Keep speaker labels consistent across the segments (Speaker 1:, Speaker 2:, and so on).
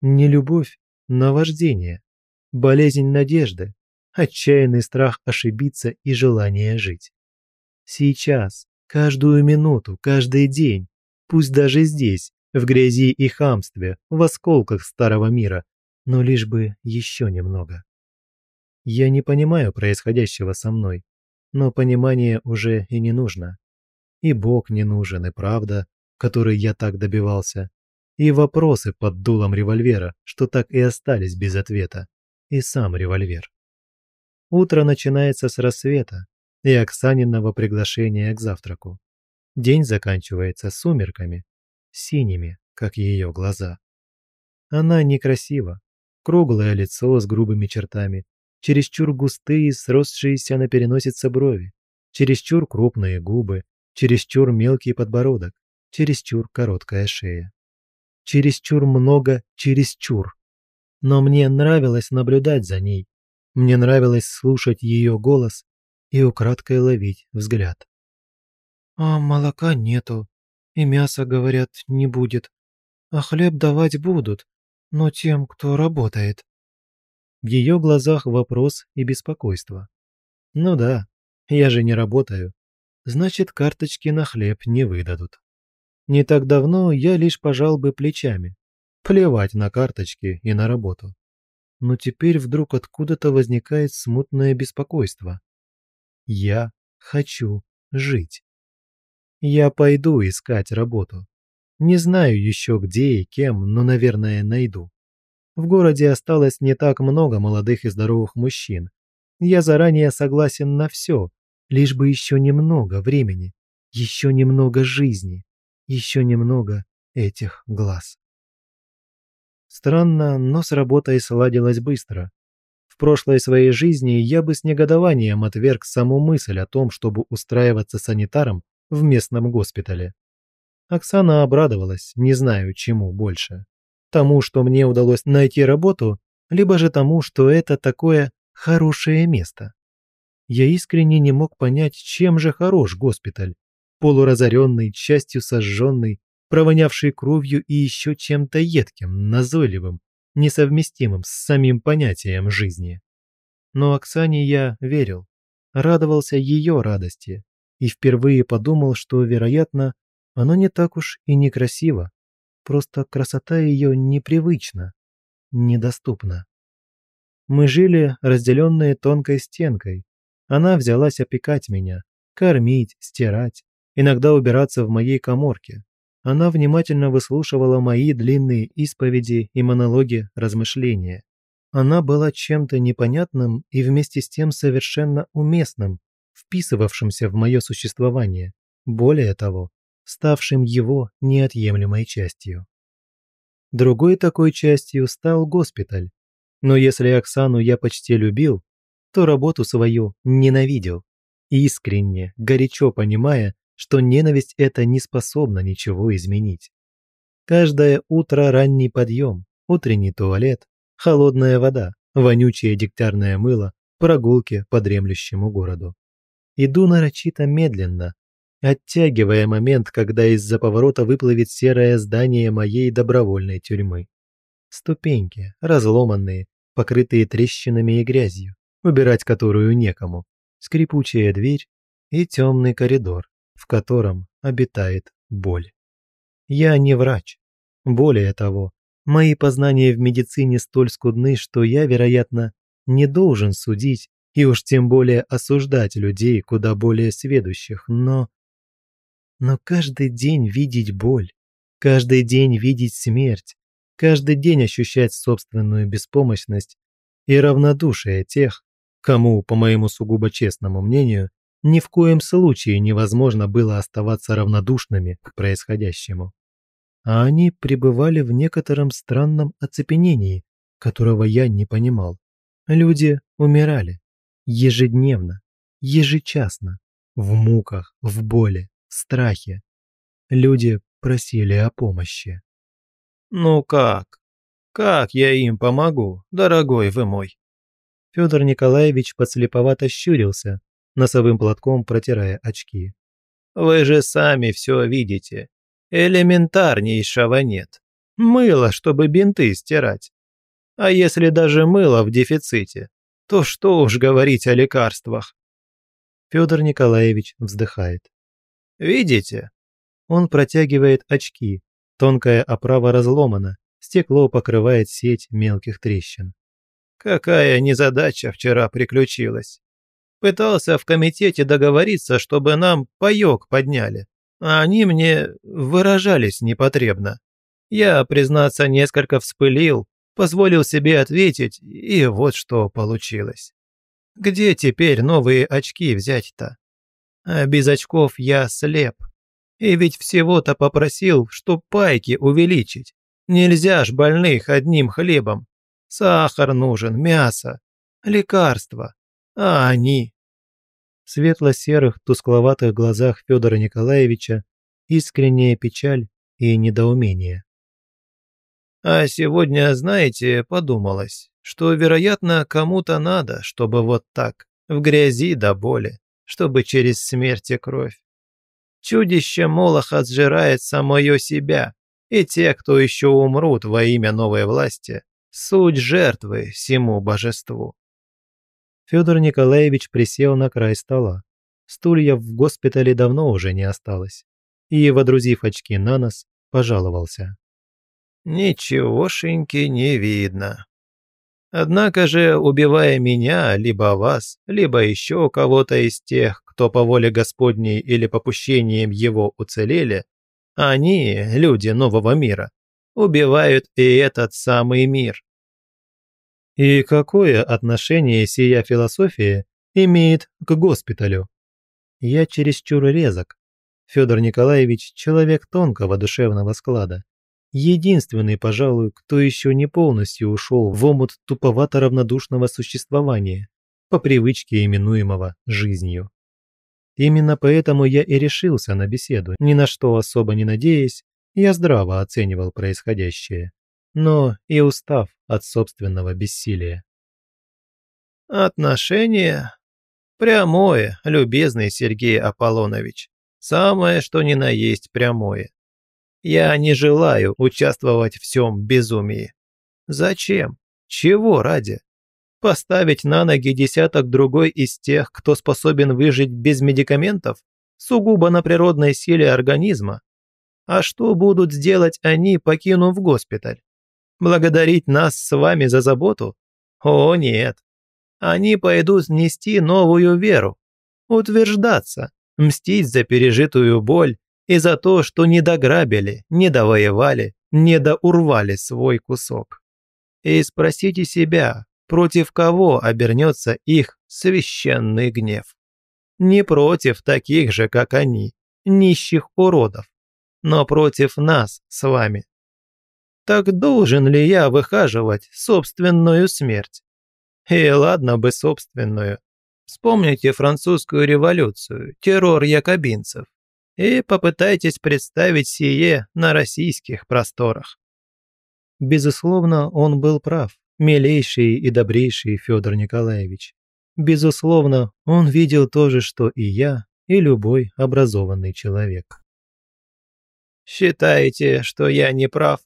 Speaker 1: Не любовь, наваждение, болезнь надежды, отчаянный страх ошибиться и желание жить. Сейчас, каждую минуту, каждый день, пусть даже здесь, в грязи и хамстве, в осколках старого мира, но лишь бы еще немного. Я не понимаю происходящего со мной, но понимание уже и не нужно. И Бог не нужен, и правда, которой я так добивался, и вопросы под дулом револьвера, что так и остались без ответа, и сам револьвер. Утро начинается с рассвета и Оксаниного приглашения к завтраку. День заканчивается сумерками, синими, как ее глаза. Она некрасива, круглое лицо с грубыми чертами, чересчур густые, сросшиеся на переносице брови, чересчур крупные губы, чересчур мелкий подбородок, чересчур короткая шея чересчур много, чересчур. Но мне нравилось наблюдать за ней, мне нравилось слушать ее голос и украдкой ловить взгляд. «А молока нету, и мяса, говорят, не будет, а хлеб давать будут, но тем, кто работает». В ее глазах вопрос и беспокойство. «Ну да, я же не работаю. Значит, карточки на хлеб не выдадут». Не так давно я лишь пожал бы плечами. Плевать на карточки и на работу. Но теперь вдруг откуда-то возникает смутное беспокойство. Я хочу жить. Я пойду искать работу. Не знаю еще где и кем, но, наверное, найду. В городе осталось не так много молодых и здоровых мужчин. Я заранее согласен на все, лишь бы еще немного времени, еще немного жизни еще немного этих глаз. Странно, но с работой сладилось быстро. В прошлой своей жизни я бы с негодованием отверг саму мысль о том, чтобы устраиваться санитаром в местном госпитале. Оксана обрадовалась, не знаю, чему больше. Тому, что мне удалось найти работу, либо же тому, что это такое хорошее место. Я искренне не мог понять, чем же хорош госпиталь, полуразоренный, частью сожженный, провонявший кровью и еще чем-то едким, назойливым, несовместимым с самим понятием жизни. Но Оксане я верил, радовался ее радости и впервые подумал, что, вероятно, оно не так уж и некрасиво, просто красота ее непривычна, недоступна. Мы жили, разделенные тонкой стенкой. Она взялась опекать меня, кормить, стирать, иногда убираться в моей коморке. Она внимательно выслушивала мои длинные исповеди и монологи размышления. Она была чем-то непонятным и вместе с тем совершенно уместным, вписывавшимся в мое существование, более того, ставшим его неотъемлемой частью. Другой такой частью стал госпиталь. Но если Оксану я почти любил, то работу свою ненавидел, искренне, горячо понимая, что ненависть эта не способна ничего изменить. Каждое утро ранний подъем, утренний туалет, холодная вода, вонючее дегтярное мыло, прогулки по дремлющему городу. Иду нарочито медленно, оттягивая момент, когда из-за поворота выплывет серое здание моей добровольной тюрьмы. Ступеньки, разломанные, покрытые трещинами и грязью, убирать которую некому, скрипучая дверь и темный коридор, в котором обитает боль. Я не врач. Более того, мои познания в медицине столь скудны, что я, вероятно, не должен судить и уж тем более осуждать людей, куда более сведущих, но... Но каждый день видеть боль, каждый день видеть смерть, каждый день ощущать собственную беспомощность и равнодушие тех, кому, по моему сугубо честному мнению, ни в коем случае невозможно было оставаться равнодушными к происходящему. А они пребывали в некотором странном оцепенении, которого я не понимал. Люди умирали. Ежедневно, ежечасно, в муках, в боли, страхе. Люди просили о помощи.
Speaker 2: «Ну как? Как я им помогу, дорогой вы мой?»
Speaker 1: Федор Николаевич подслеповато щурился, носовым платком протирая очки.
Speaker 2: «Вы же сами все видите. Элементарнейшего нет. Мыло, чтобы бинты стирать. А если даже мыло в дефиците, то что уж говорить о лекарствах?»
Speaker 1: Федор Николаевич вздыхает.
Speaker 2: «Видите?»
Speaker 1: Он протягивает очки. Тонкая оправа разломана, стекло покрывает сеть мелких трещин.
Speaker 2: «Какая незадача вчера приключилась! Пытался в комитете договориться, чтобы нам паёк подняли, а они мне выражались непотребно. Я, признаться, несколько вспылил, позволил себе ответить, и вот что получилось. Где теперь новые очки взять-то? А без очков я слеп. И ведь всего-то попросил, что пайки увеличить. Нельзя ж больных одним хлебом. Сахар нужен, мясо, лекарства. А они...
Speaker 1: В светло-серых, тускловатых глазах Федора Николаевича искренняя печаль и недоумение.
Speaker 2: А сегодня, знаете, подумалось, что, вероятно, кому-то надо, чтобы вот так, в грязи до боли, чтобы через смерть и кровь. Чудище Молоха сжирает самое себя, и те, кто еще умрут во имя новой власти, суть жертвы всему божеству.
Speaker 1: Федор Николаевич присел на край стола. Стулья в госпитале давно уже не осталось. И, водрузив очки на нос, пожаловался.
Speaker 2: «Ничегошеньки не видно. Однако же, убивая меня, либо вас, либо еще кого-то из тех, кто по воле Господней или попущением его уцелели, они, люди нового мира, убивают и этот самый мир,
Speaker 1: и какое отношение сия философия имеет к госпиталю? Я чересчур резок. Федор Николаевич – человек тонкого душевного склада. Единственный, пожалуй, кто еще не полностью ушел в омут туповато-равнодушного существования, по привычке именуемого жизнью. Именно поэтому я и решился на беседу, ни на что особо не надеясь, я здраво оценивал происходящее но и устав от собственного бессилия.
Speaker 2: «Отношения? Прямое, любезный Сергей Аполлонович. Самое, что ни на есть прямое. Я не желаю участвовать в всем безумии. Зачем? Чего ради? Поставить на ноги десяток другой из тех, кто способен выжить без медикаментов, сугубо на природной силе организма? А что будут сделать они, покинув госпиталь? благодарить нас с вами за заботу? О, нет. Они пойдут нести новую веру, утверждаться, мстить за пережитую боль и за то, что не дограбили, не довоевали, не доурвали свой кусок. И спросите себя, против кого обернется их священный гнев. Не против таких же, как они, нищих уродов, но против нас с вами, так должен ли я выхаживать собственную смерть? И ладно бы собственную. Вспомните французскую революцию, террор якобинцев. И попытайтесь представить сие на российских просторах.
Speaker 1: Безусловно, он был прав, милейший и добрейший Федор Николаевич. Безусловно, он видел то же, что и я, и любой образованный человек.
Speaker 2: «Считаете, что я не прав?»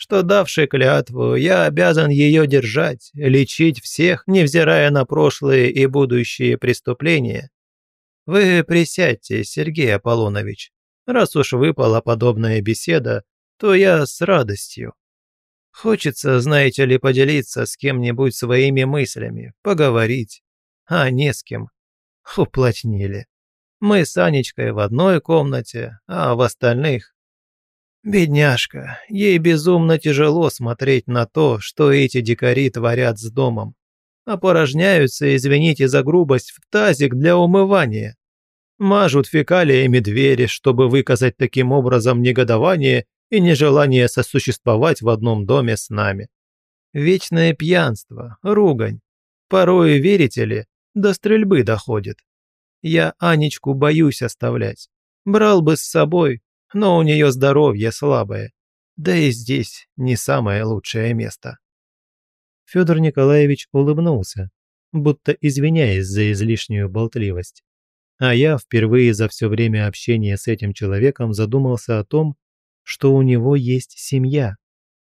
Speaker 2: что, давший клятву, я обязан ее держать, лечить всех, невзирая на прошлые и будущие преступления. Вы присядьте, Сергей Аполлонович. Раз уж выпала подобная беседа, то я с радостью. Хочется, знаете ли, поделиться с кем-нибудь своими мыслями, поговорить. А не с кем. Уплотнили. Мы с Анечкой в одной комнате, а в остальных Бедняжка, ей безумно тяжело смотреть на то, что эти дикари творят с домом. Опорожняются, извините за грубость, в тазик для умывания. Мажут фекалиями двери, чтобы выказать таким образом негодование и нежелание сосуществовать в одном доме с нами. Вечное пьянство, ругань. Порой, верите ли, до стрельбы доходит. Я Анечку боюсь оставлять. Брал бы с собой, но у нее здоровье слабое, да и здесь не самое лучшее место.
Speaker 1: Федор Николаевич улыбнулся, будто извиняясь за излишнюю болтливость. А я впервые за все время общения с этим человеком задумался о том, что у него есть семья.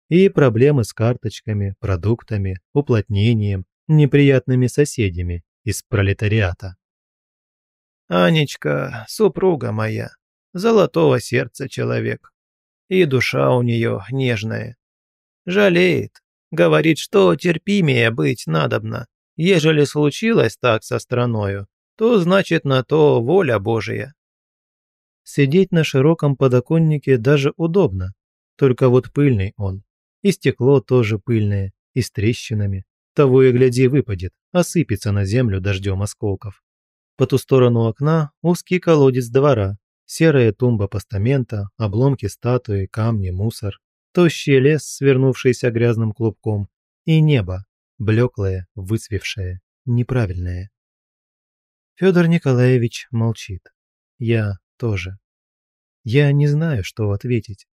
Speaker 1: И проблемы с карточками, продуктами, уплотнением, неприятными соседями из пролетариата.
Speaker 2: «Анечка, супруга моя», золотого сердца человек. И душа у нее нежная. Жалеет, говорит, что терпимее быть надобно. Ежели случилось так со страною, то значит на то воля Божия.
Speaker 1: Сидеть на широком подоконнике даже удобно, только вот пыльный он. И стекло тоже пыльное, и с трещинами. Того и гляди выпадет, осыпется на землю дождем осколков. По ту сторону окна узкий колодец двора, серая тумба постамента, обломки статуи, камни, мусор, тощий лес, свернувшийся грязным клубком, и небо, блеклое, выцвевшее, неправильное. Федор Николаевич молчит. Я тоже. Я не знаю, что ответить.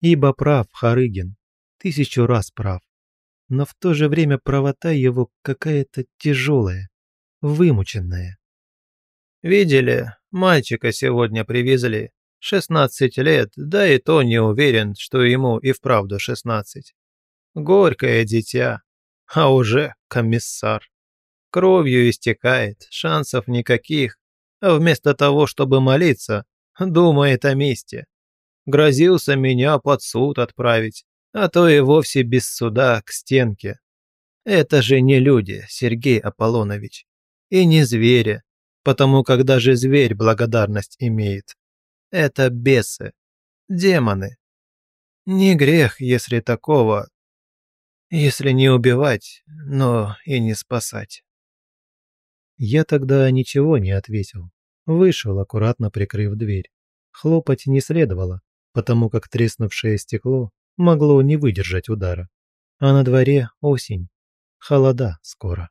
Speaker 1: Ибо прав Харыгин, тысячу раз прав. Но в то же время правота его какая-то тяжелая, вымученная.
Speaker 2: «Видели, Мальчика сегодня привезли. 16 лет, да и то не уверен, что ему и вправду 16. Горькое дитя, а уже комиссар. Кровью истекает, шансов никаких. А вместо того, чтобы молиться, думает о месте. Грозился меня под суд отправить, а то и вовсе без суда к стенке. Это же не люди, Сергей Аполлонович. И не звери, потому как даже зверь благодарность имеет. Это бесы, демоны. Не грех, если такого, если не убивать, но и не спасать.
Speaker 1: Я тогда ничего не ответил. Вышел, аккуратно прикрыв дверь. Хлопать не следовало, потому как треснувшее стекло могло не выдержать удара. А на дворе осень. Холода скоро.